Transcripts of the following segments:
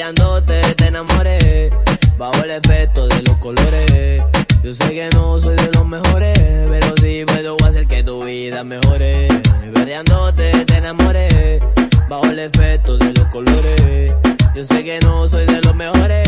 Perreándote te enamoré, bajo el efecto de los colores. Yo sé que no soy de los mejores, pero sí puedo hacer que tu vida mejore. Perreándote te enamoré, bajo el efecto de los colores. Yo sé que no soy de los mejores,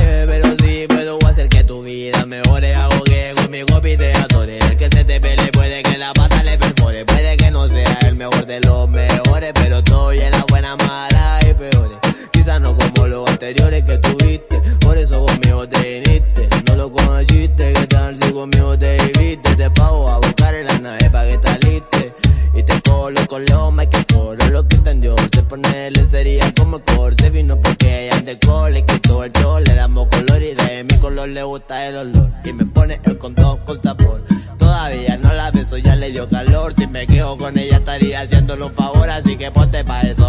no como los anteriores que tuviste, por eso conmigo te viniste. No lo conociste, que tal si conmigo te viviste. Te pago a buscar en la nave para que te aliste. Y te colo con los que coro lo que entendió. Se pone sería como corse, vino porque ella de cole, quitó el chol, le damos color y de mi color le gusta el olor. Y me pone el condón con sabor. Todavía no la beso, ya le dio calor. Si me quejo con ella estaría haciendo un favor, así que ponte pa' eso,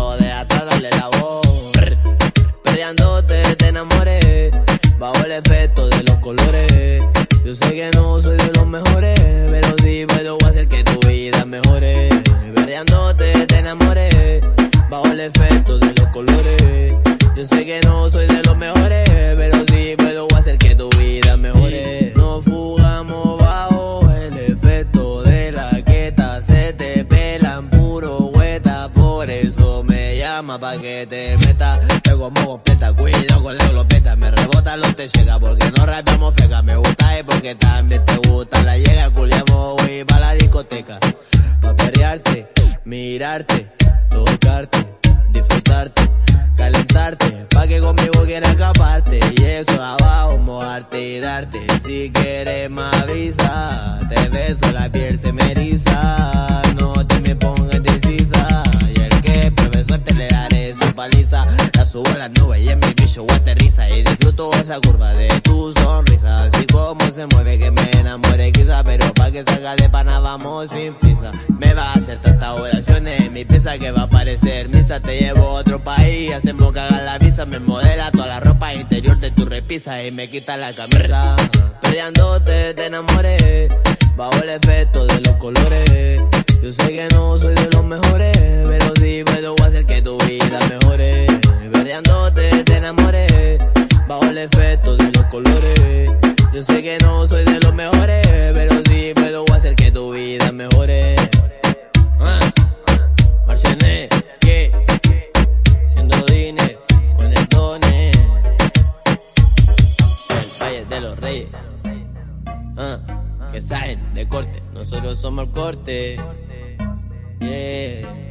Peleándote te enamoré, bajo el efecto de los colores. Yo sé que no soy de los mejores, pero sí puedo hacer que tu vida mejore. Peleándote te enamoré, bajo el efecto de los colores. Yo sé que no soy de los mejores, pero sí puedo hacer que tu vida mejore. Me pa' que te meta. Luego como completa, cuido con la glopeta, me rebota lo te llega porque no rapeamos feca, me gusta y porque también te gusta la llega, culiamos voy pa' la discoteca, pa' perrearte, mirarte, tocarte disfrutarte, calentarte, pa' que conmigo quieras escaparte. Y eso abajo, mojarte y darte. Si quieres más avisa, te beso, la piel se me eriza. Subo a las nubes y en mi bicho aterriza. Y disfruto esa curva de tu sonrisa. Así como se mueve que me enamore quizá. Pero pa' que salga de pana vamos sin prisa. Me va a hacer tantas oraciones. Mi pieza que va a aparecer misa. Te llevo a otro país. Hacemos cagar la visa. Me modela toda la ropa interior de tu repisa. Y me quita la camisa. Peleándote te enamoré. Bajo el efecto de los colores. Yo sé que no soy de los mejores. Pero sí puedo hacer que tu vida mejore. Peleándote te enamoré. Bajo el efecto de los colores. Yo sé que no soy de los mejores. Pero sí puedo hacer que tu vida mejore. Ah. Marciané, que siendo dinero con el Tone. El Valle de los Reyes. Ah, que saben de corte, nosotros somos el corte. Yeah.